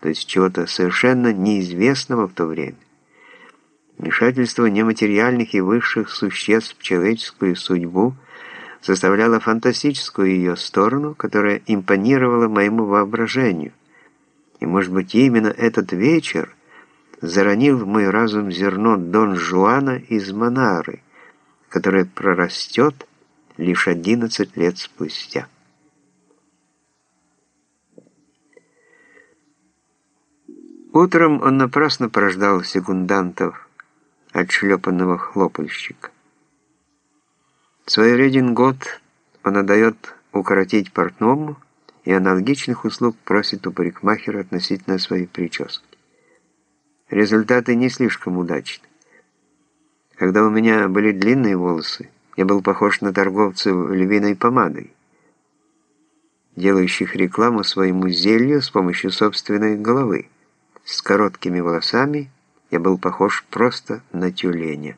то есть чего-то совершенно неизвестного в то время. Вмешательство нематериальных и высших существ в человеческую судьбу составляло фантастическую ее сторону, которая импонировала моему воображению. И, может быть, именно этот вечер заронил в мой разум зерно Дон Жуана из Монары, которое прорастет лишь 11 лет спустя. Утром он напрасно порождал секундантов, отшлепанного хлопальщика. Свой редингот он отдает укоротить портному и аналогичных услуг просит у парикмахера относительно своей прически. Результаты не слишком удачны. Когда у меня были длинные волосы, я был похож на торговца львиной помадой, делающих рекламу своему зелью с помощью собственной головы. С короткими волосами я был похож просто на тюленя.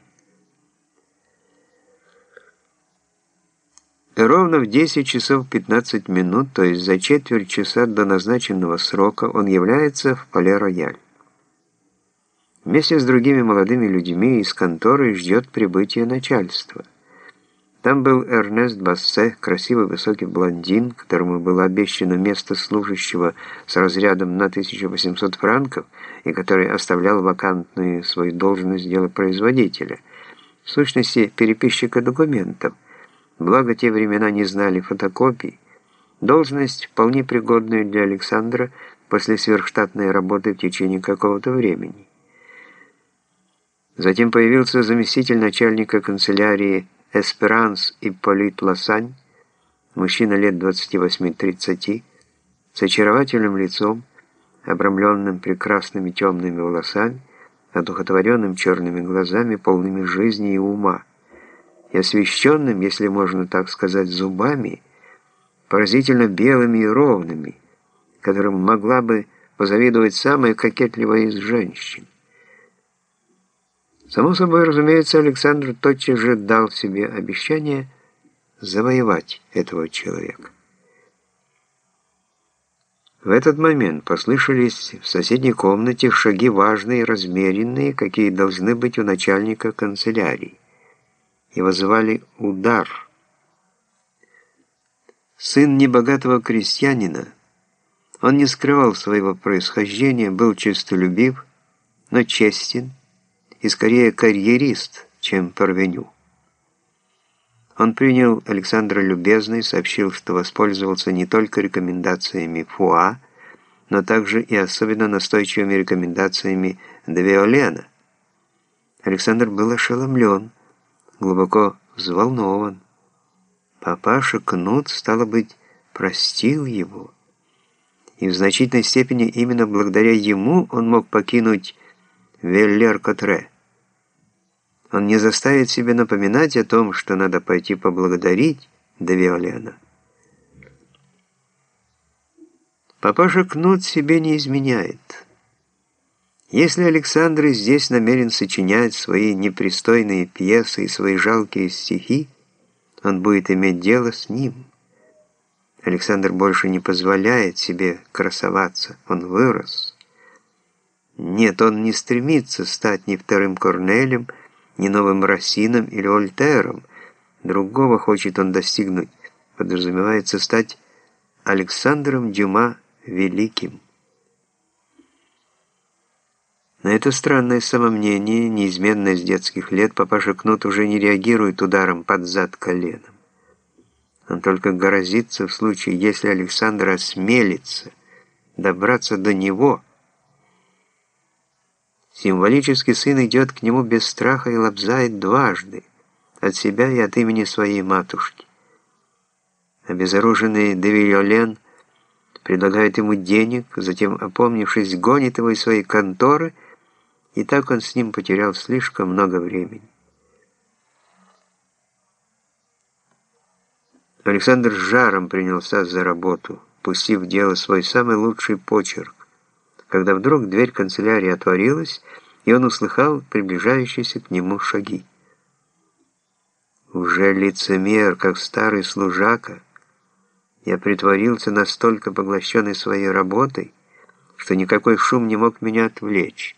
Ровно в 10 часов 15 минут, то есть за четверть часа до назначенного срока, он является в Пале-Рояль. Вместе с другими молодыми людьми из конторы ждет прибытие начальства. Там был Эрнест Бассе, красивый высокий блондин, которому было обещано место служащего с разрядом на 1800 франков и который оставлял вакантную свою должность делопроизводителя, в сущности, переписчика документов. Благо, те времена не знали фотокопий. Должность, вполне пригодная для Александра после сверхштатной работы в течение какого-то времени. Затем появился заместитель начальника канцелярии Эсперанс Ипполит Лосань, мужчина лет 28-30, с очаровательным лицом, обрамленным прекрасными темными волосами, одухотворенным черными глазами, полными жизни и ума, и освещенным, если можно так сказать, зубами, поразительно белыми и ровными, которым могла бы позавидовать самая кокетливая из женщин. Само собой, разумеется, Александр тотчас же дал себе обещание завоевать этого человека. В этот момент послышались в соседней комнате шаги важные, размеренные, какие должны быть у начальника канцелярии, и вызывали удар. Сын небогатого крестьянина, он не скрывал своего происхождения, был честолюбив, но честен, и скорее карьерист, чем парвеню. Он принял Александра любезно и сообщил, что воспользовался не только рекомендациями Фуа, но также и особенно настойчивыми рекомендациями Девиолена. Александр был ошеломлен, глубоко взволнован. Папаша Кнут, стало быть, простил его. И в значительной степени именно благодаря ему он мог покинуть Веллер-Котре. Он не заставит себе напоминать о том, что надо пойти поблагодарить Девиолена. Папаша Кнут себе не изменяет. Если Александр здесь намерен сочинять свои непристойные пьесы и свои жалкие стихи, он будет иметь дело с ним. Александр больше не позволяет себе красоваться, он вырос. Нет, он не стремится стать ни вторым Корнелем, ни новым Рассином или Вольтером. Другого хочет он достигнуть. Подразумевается стать Александром Дюма Великим. На это странное самомнение, неизменное с детских лет, папаша Кнут уже не реагирует ударом под зад коленом. Он только грозится в случае, если Александр осмелится добраться до него – Символический сын идет к нему без страха и лобзает дважды, от себя и от имени своей матушки. Обезоруженный Девильолен предлагает ему денег, затем, опомнившись, гонит его из своей конторы, и так он с ним потерял слишком много времени. Александр с жаром принялся за работу, пустив в дело свой самый лучший почерк когда вдруг дверь канцелярии отворилась, и он услыхал приближающиеся к нему шаги. Уже лицемер, как старый служака, я притворился настолько поглощенный своей работой, что никакой шум не мог меня отвлечь.